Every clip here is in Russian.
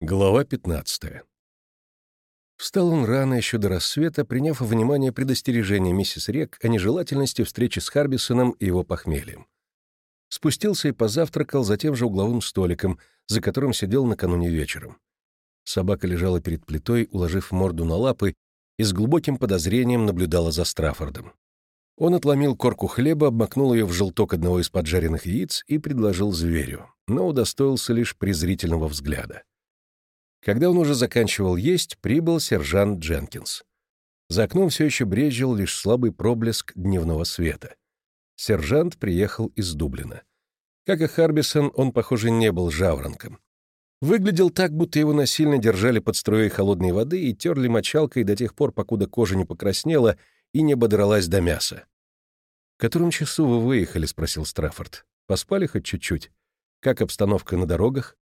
Глава 15. Встал он рано еще до рассвета, приняв во внимание предостережение миссис Рек о нежелательности встречи с Харбисоном и его похмельем. Спустился и позавтракал за тем же угловым столиком, за которым сидел накануне вечером. Собака лежала перед плитой, уложив морду на лапы, и с глубоким подозрением наблюдала за Страффордом. Он отломил корку хлеба, обмакнул ее в желток одного из поджаренных яиц и предложил зверю, но удостоился лишь презрительного взгляда. Когда он уже заканчивал есть, прибыл сержант Дженкинс. За окном все еще брезжил лишь слабый проблеск дневного света. Сержант приехал из Дублина. Как и Харбисон, он, похоже, не был жаворонком. Выглядел так, будто его насильно держали под струей холодной воды и терли мочалкой до тех пор, покуда кожа не покраснела и не ободралась до мяса. «В котором часу вы выехали?» — спросил Страффорд. «Поспали хоть чуть-чуть? Как обстановка на дорогах?»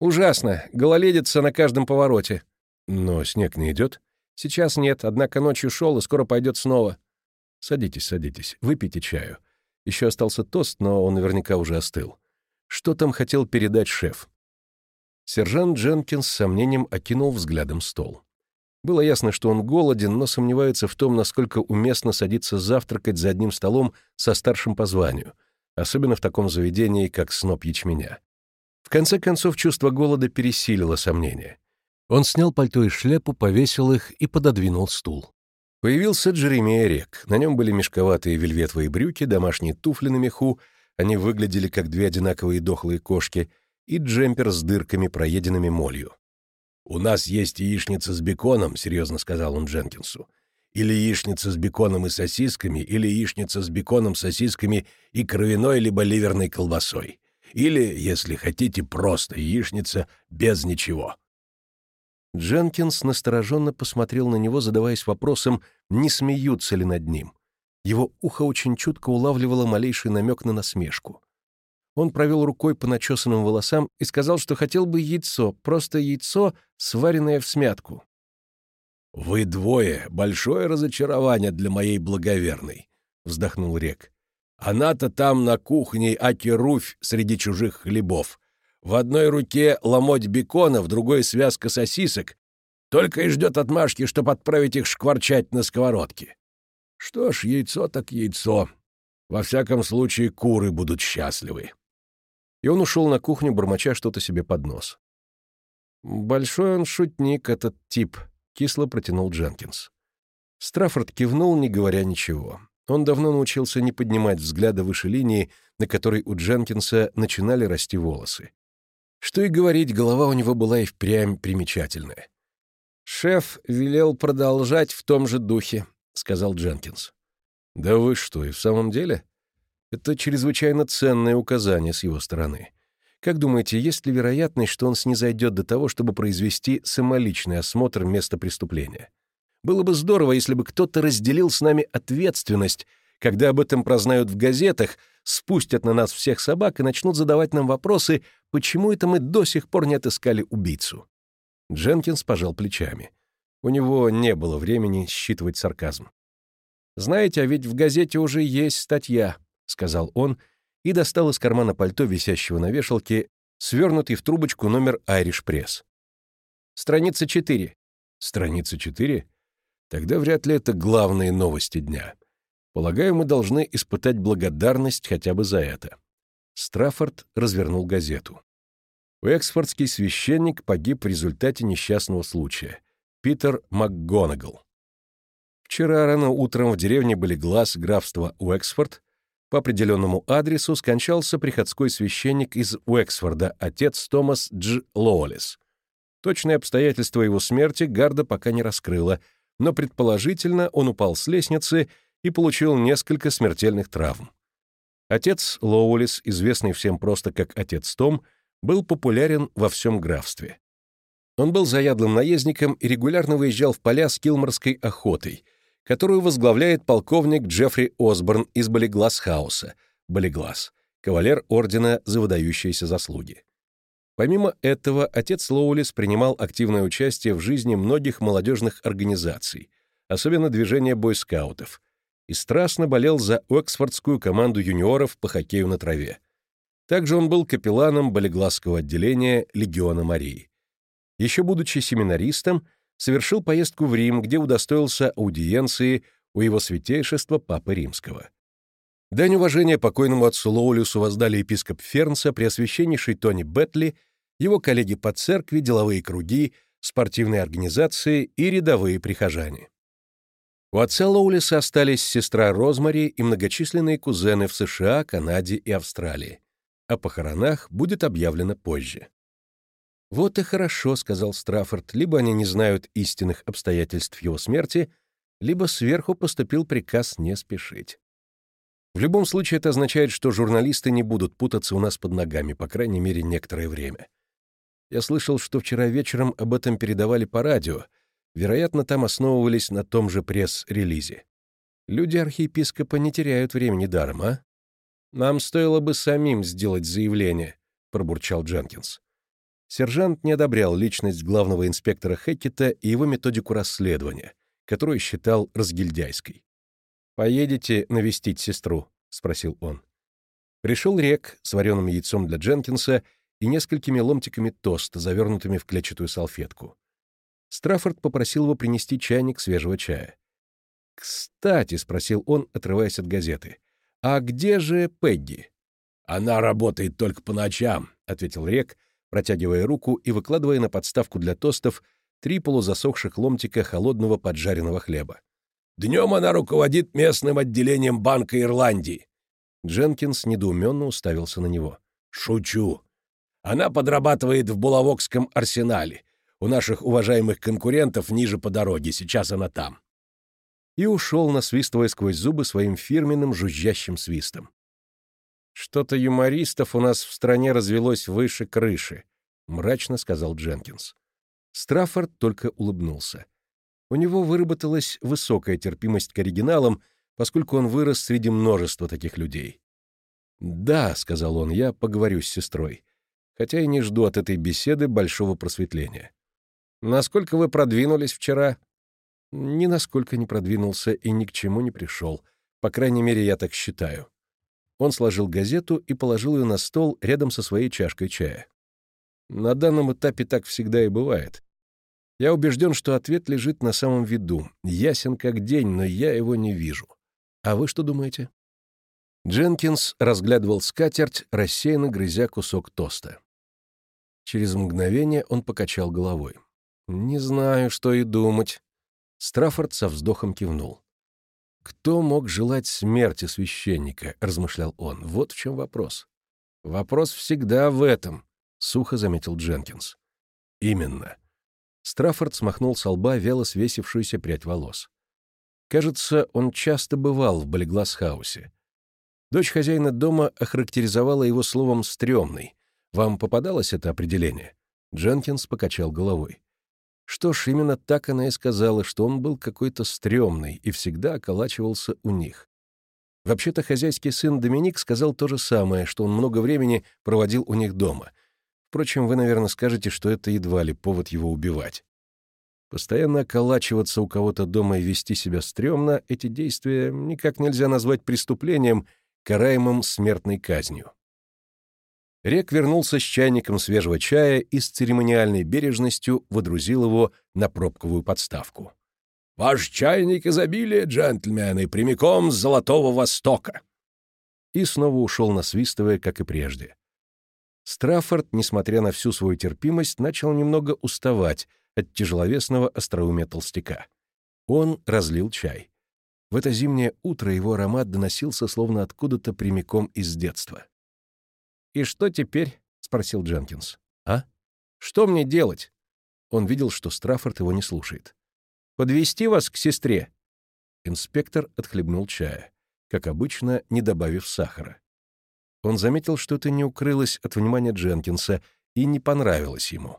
«Ужасно. Гололедица на каждом повороте». «Но снег не идет?» «Сейчас нет, однако ночью шел и скоро пойдет снова». «Садитесь, садитесь. Выпейте чаю. Еще остался тост, но он наверняка уже остыл. Что там хотел передать шеф?» Сержант Дженкинс с сомнением окинул взглядом стол. Было ясно, что он голоден, но сомневается в том, насколько уместно садиться завтракать за одним столом со старшим по званию, особенно в таком заведении, как сноп ячменя. В конце концов, чувство голода пересилило сомнения. Он снял пальто и шляпу, повесил их и пододвинул стул. Появился Джеремия Рек. На нем были мешковатые вельветовые брюки, домашние туфли на меху, они выглядели как две одинаковые дохлые кошки, и джемпер с дырками, проеденными молью. «У нас есть яичница с беконом», — серьезно сказал он Дженкинсу. «Или яичница с беконом и сосисками, или яичница с беконом, сосисками и кровяной либо ливерной колбасой. Или, если хотите, просто яичница без ничего». Дженкинс настороженно посмотрел на него, задаваясь вопросом, не смеются ли над ним. Его ухо очень чутко улавливало малейший намек на насмешку. Он провел рукой по начесанным волосам и сказал, что хотел бы яйцо, просто яйцо, сваренное в смятку. «Вы двое — большое разочарование для моей благоверной», — вздохнул Рек. Она-то там на кухне аки-руфь среди чужих хлебов. В одной руке ломоть бекона, в другой связка сосисок. Только и ждет отмашки, чтоб отправить их шкварчать на сковородке. Что ж, яйцо так яйцо. Во всяком случае, куры будут счастливы. И он ушел на кухню, бормоча что-то себе под нос. «Большой он шутник, этот тип», — кисло протянул Дженкинс. Страффорд кивнул, не говоря ничего. Он давно научился не поднимать взгляда выше линии, на которой у Дженкинса начинали расти волосы. Что и говорить, голова у него была и впрямь примечательная. «Шеф велел продолжать в том же духе», — сказал Дженкинс. «Да вы что, и в самом деле? Это чрезвычайно ценное указание с его стороны. Как думаете, есть ли вероятность, что он снизойдет до того, чтобы произвести самоличный осмотр места преступления?» Было бы здорово, если бы кто-то разделил с нами ответственность, когда об этом прознают в газетах, спустят на нас всех собак и начнут задавать нам вопросы, почему это мы до сих пор не отыскали убийцу. Дженкинс пожал плечами. У него не было времени считывать сарказм. «Знаете, а ведь в газете уже есть статья», — сказал он и достал из кармана пальто, висящего на вешалке, свернутый в трубочку номер «Айриш Пресс». «Страница 4». «Страница 4?» Тогда вряд ли это главные новости дня. Полагаю, мы должны испытать благодарность хотя бы за это. Страффорд развернул газету. Уэксфордский священник погиб в результате несчастного случая. Питер МакГонагал. Вчера рано утром в деревне были глаз графства Уэксфорд. По определенному адресу скончался приходской священник из Уэксфорда, отец Томас Дж. Лоулис. Точные обстоятельства его смерти Гарда пока не раскрыла, но предположительно он упал с лестницы и получил несколько смертельных травм. Отец Лоулис, известный всем просто как отец Том, был популярен во всем графстве. Он был заядлым наездником и регулярно выезжал в поля с килморской охотой, которую возглавляет полковник Джеффри Осборн из Болеглас-хауса, Болеглас, кавалер ордена за выдающиеся заслуги. Помимо этого, отец Лоулис принимал активное участие в жизни многих молодежных организаций, особенно движения бойскаутов, и страстно болел за Оксфордскую команду юниоров по хоккею на траве. Также он был капелланом болегласского отделения Легиона Марии. Еще будучи семинаристом, совершил поездку в Рим, где удостоился аудиенции у его святейшества Папы Римского. Дань уважения покойному отцу Лоулюсу воздали епископ Фернса, преосвященнейший Тони Бетли, его коллеги по церкви, деловые круги, спортивные организации и рядовые прихожане. У отца Лоулиса остались сестра Розмари и многочисленные кузены в США, Канаде и Австралии. О похоронах будет объявлено позже. «Вот и хорошо», — сказал Страффорд, «либо они не знают истинных обстоятельств его смерти, либо сверху поступил приказ не спешить». В любом случае это означает, что журналисты не будут путаться у нас под ногами, по крайней мере, некоторое время. Я слышал, что вчера вечером об этом передавали по радио. Вероятно, там основывались на том же пресс-релизе. Люди архиепископа не теряют времени даром, а? Нам стоило бы самим сделать заявление, пробурчал Дженкинс. Сержант не одобрял личность главного инспектора Хеккета и его методику расследования, которую считал разгильдяйской. «Поедете навестить сестру?» — спросил он. Пришел Рек с вареным яйцом для Дженкинса и несколькими ломтиками тоста, завернутыми в клетчатую салфетку. Страффорд попросил его принести чайник свежего чая. «Кстати», — спросил он, отрываясь от газеты, — «а где же Пегги?» «Она работает только по ночам», — ответил Рек, протягивая руку и выкладывая на подставку для тостов три полузасохших ломтика холодного поджаренного хлеба. «Днем она руководит местным отделением Банка Ирландии». Дженкинс недоуменно уставился на него. «Шучу. Она подрабатывает в Булавокском арсенале. У наших уважаемых конкурентов ниже по дороге, сейчас она там». И ушел, насвистывая сквозь зубы своим фирменным жужжащим свистом. «Что-то юмористов у нас в стране развелось выше крыши», — мрачно сказал Дженкинс. Страффорд только улыбнулся. У него выработалась высокая терпимость к оригиналам, поскольку он вырос среди множества таких людей. «Да», — сказал он, — «я поговорю с сестрой хотя и не жду от этой беседы большого просветления. Насколько вы продвинулись вчера? Ни насколько не продвинулся и ни к чему не пришел. По крайней мере, я так считаю. Он сложил газету и положил ее на стол рядом со своей чашкой чая. На данном этапе так всегда и бывает. Я убежден, что ответ лежит на самом виду, ясен как день, но я его не вижу. А вы что думаете? Дженкинс разглядывал скатерть, рассеянно грызя кусок тоста. Через мгновение он покачал головой. «Не знаю, что и думать». Страффорд со вздохом кивнул. «Кто мог желать смерти священника?» — размышлял он. «Вот в чем вопрос». «Вопрос всегда в этом», — сухо заметил Дженкинс. «Именно». Страффорд смахнул с лба вяло свесившуюся прядь волос. Кажется, он часто бывал в Болеглас-хаусе. Дочь хозяина дома охарактеризовала его словом «стрёмный», вам попадалось это определение?» Дженкинс покачал головой. Что ж, именно так она и сказала, что он был какой-то стрёмный и всегда околачивался у них. Вообще-то хозяйский сын Доминик сказал то же самое, что он много времени проводил у них дома. Впрочем, вы, наверное, скажете, что это едва ли повод его убивать. Постоянно околачиваться у кого-то дома и вести себя стрёмно — эти действия никак нельзя назвать преступлением, караемым смертной казнью. Рек вернулся с чайником свежего чая и с церемониальной бережностью водрузил его на пробковую подставку. «Ваш чайник изобилия, джентльмены, прямиком с Золотого Востока!» И снова ушел, насвистывая, как и прежде. Страффорд, несмотря на всю свою терпимость, начал немного уставать от тяжеловесного остроумия толстяка. Он разлил чай. В это зимнее утро его аромат доносился словно откуда-то прямиком из детства. «И что теперь?» — спросил Дженкинс. «А? Что мне делать?» Он видел, что Страффорд его не слушает. Подвести вас к сестре?» Инспектор отхлебнул чая, как обычно, не добавив сахара. Он заметил, что это не укрылось от внимания Дженкинса и не понравилось ему.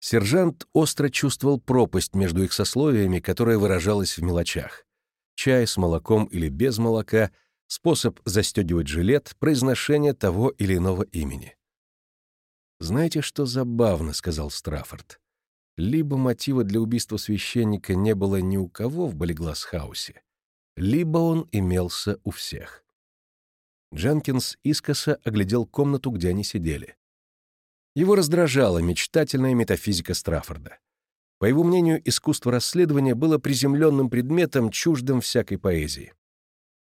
Сержант остро чувствовал пропасть между их сословиями, которая выражалась в мелочах. Чай с молоком или без молока — способ застегивать жилет, произношение того или иного имени. «Знаете, что забавно?» — сказал Страффорд. «Либо мотива для убийства священника не было ни у кого в Болеглас-хаусе, либо он имелся у всех». Дженкинс искоса оглядел комнату, где они сидели. Его раздражала мечтательная метафизика Страффорда. По его мнению, искусство расследования было приземленным предметом, чуждым всякой поэзии.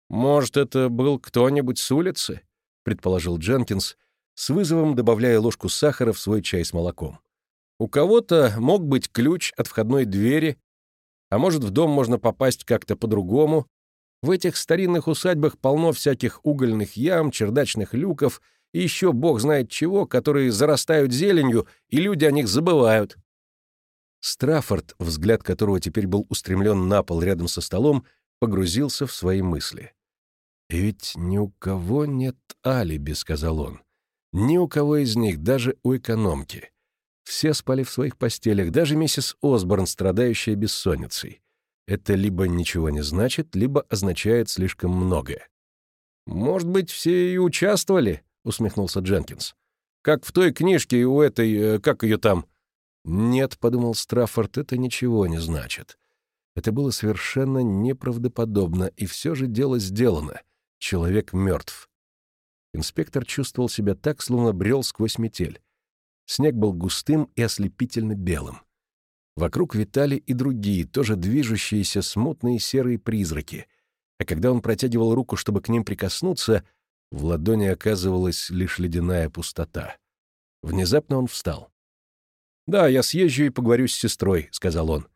«Может, это был кто-нибудь с улицы?» — предположил Дженкинс, с вызовом добавляя ложку сахара в свой чай с молоком. «У кого-то мог быть ключ от входной двери, а может, в дом можно попасть как-то по-другому. В этих старинных усадьбах полно всяких угольных ям, чердачных люков и еще бог знает чего, которые зарастают зеленью, и люди о них забывают». Страффорд, взгляд которого теперь был устремлен на пол рядом со столом, погрузился в свои мысли. «И ведь ни у кого нет алиби», — сказал он. «Ни у кого из них, даже у экономки. Все спали в своих постелях, даже миссис Осборн, страдающая бессонницей. Это либо ничего не значит, либо означает слишком многое». «Может быть, все и участвовали?» — усмехнулся Дженкинс. «Как в той книжке у этой, э, как ее там, «Нет», — подумал Страффорд, — «это ничего не значит». Это было совершенно неправдоподобно, и все же дело сделано. Человек мертв. Инспектор чувствовал себя так, словно брел сквозь метель. Снег был густым и ослепительно белым. Вокруг витали и другие, тоже движущиеся смутные серые призраки. А когда он протягивал руку, чтобы к ним прикоснуться, в ладони оказывалась лишь ледяная пустота. Внезапно он встал. «Да, я съезжу и поговорю с сестрой», — сказал он.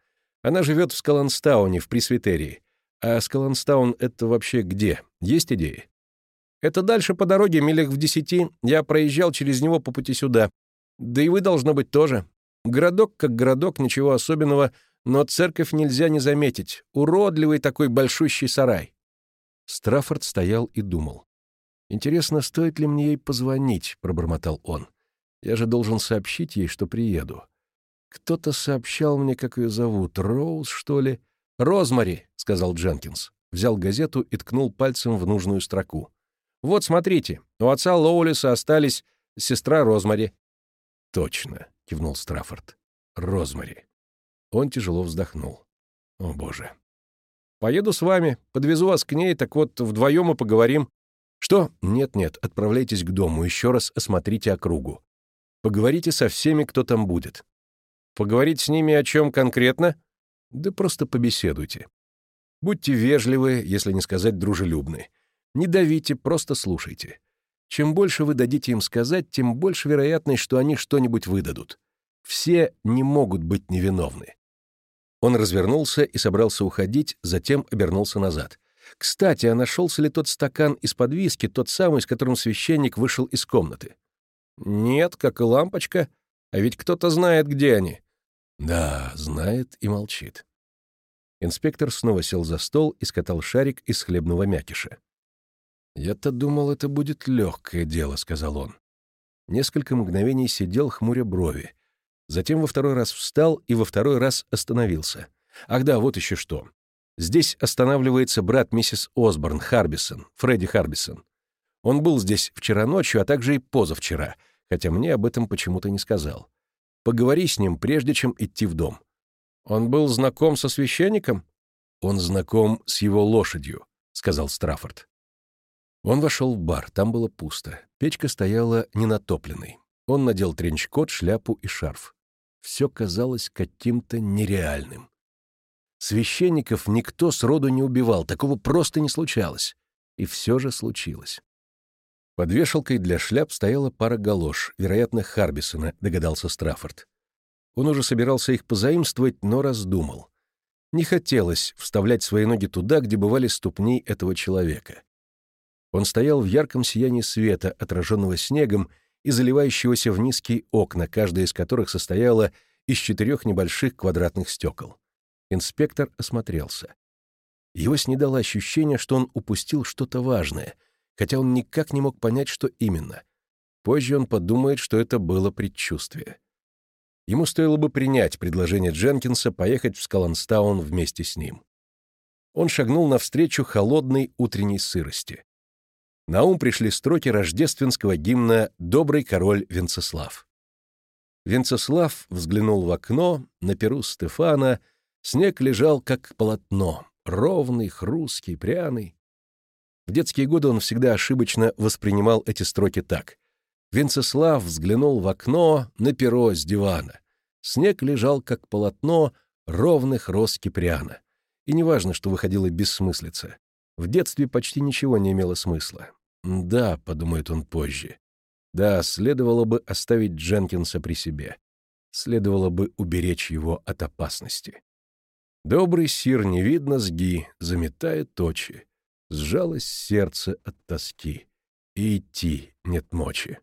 «Она живет в Скаланстауне, в Пресвитерии. А Скаланстаун — это вообще где? Есть идеи?» «Это дальше по дороге, милях в десяти. Я проезжал через него по пути сюда. Да и вы, должно быть, тоже. Городок как городок, ничего особенного, но церковь нельзя не заметить. Уродливый такой большущий сарай». Страффорд стоял и думал. «Интересно, стоит ли мне ей позвонить?» — пробормотал он. Я же должен сообщить ей, что приеду. Кто-то сообщал мне, как ее зовут. Роуз, что ли? «Розмари», — сказал Дженкинс. Взял газету и ткнул пальцем в нужную строку. «Вот, смотрите, у отца Лоулиса остались сестра Розмари». «Точно», — кивнул Страффорд. «Розмари». Он тяжело вздохнул. «О, боже». «Поеду с вами, подвезу вас к ней, так вот вдвоем и поговорим». «Что? Нет-нет, отправляйтесь к дому, еще раз осмотрите округу. Поговорите со всеми, кто там будет. Поговорить с ними о чем конкретно? Да просто побеседуйте. Будьте вежливы, если не сказать дружелюбны. Не давите, просто слушайте. Чем больше вы дадите им сказать, тем больше вероятность, что они что-нибудь выдадут. Все не могут быть невиновны. Он развернулся и собрался уходить, затем обернулся назад. Кстати, а нашелся ли тот стакан из-под виски, тот самый, с которым священник вышел из комнаты? Нет, как и лампочка. А ведь кто-то знает, где они. Да, знает и молчит. Инспектор снова сел за стол и скатал шарик из хлебного мякиша. «Я-то думал, это будет легкое дело», — сказал он. Несколько мгновений сидел, хмуря брови. Затем во второй раз встал и во второй раз остановился. Ах да, вот еще что. Здесь останавливается брат миссис Осборн, Харбисон, Фредди Харбисон. Он был здесь вчера ночью, а также и позавчера, хотя мне об этом почему-то не сказал. Поговори с ним, прежде чем идти в дом. Он был знаком со священником? Он знаком с его лошадью, сказал Страффорд. Он вошел в бар, там было пусто. Печка стояла ненатопленной. Он надел тренчкот, шляпу и шарф. Все казалось каким-то нереальным. Священников никто сроду не убивал, такого просто не случалось. И все же случилось. Под вешалкой для шляп стояла пара галош, вероятно, Харбисона, догадался Страффорд. Он уже собирался их позаимствовать, но раздумал. Не хотелось вставлять свои ноги туда, где бывали ступни этого человека. Он стоял в ярком сиянии света, отраженного снегом и заливающегося в низкие окна, каждая из которых состояла из четырех небольших квадратных стекол. Инспектор осмотрелся. Его снедало ощущение, что он упустил что-то важное — хотя он никак не мог понять, что именно. Позже он подумает, что это было предчувствие. Ему стоило бы принять предложение Дженкинса поехать в Скаланстаун вместе с ним. Он шагнул навстречу холодной утренней сырости. На ум пришли строки рождественского гимна «Добрый король Венцеслав». Венцеслав взглянул в окно, на перу Стефана, снег лежал как полотно, ровный, хрусткий, пряный. В детские годы он всегда ошибочно воспринимал эти строки так. Венцеслав взглянул в окно на перо с дивана. Снег лежал, как полотно, ровных роз киприана. И неважно, что выходило бессмыслица. В детстве почти ничего не имело смысла. «Да», — подумает он позже. «Да, следовало бы оставить Дженкинса при себе. Следовало бы уберечь его от опасности». Добрый сир не видно сги, заметает очи. Сжалось сердце от тоски, и идти нет мочи.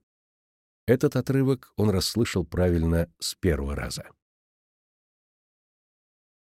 Этот отрывок он расслышал правильно с первого раза.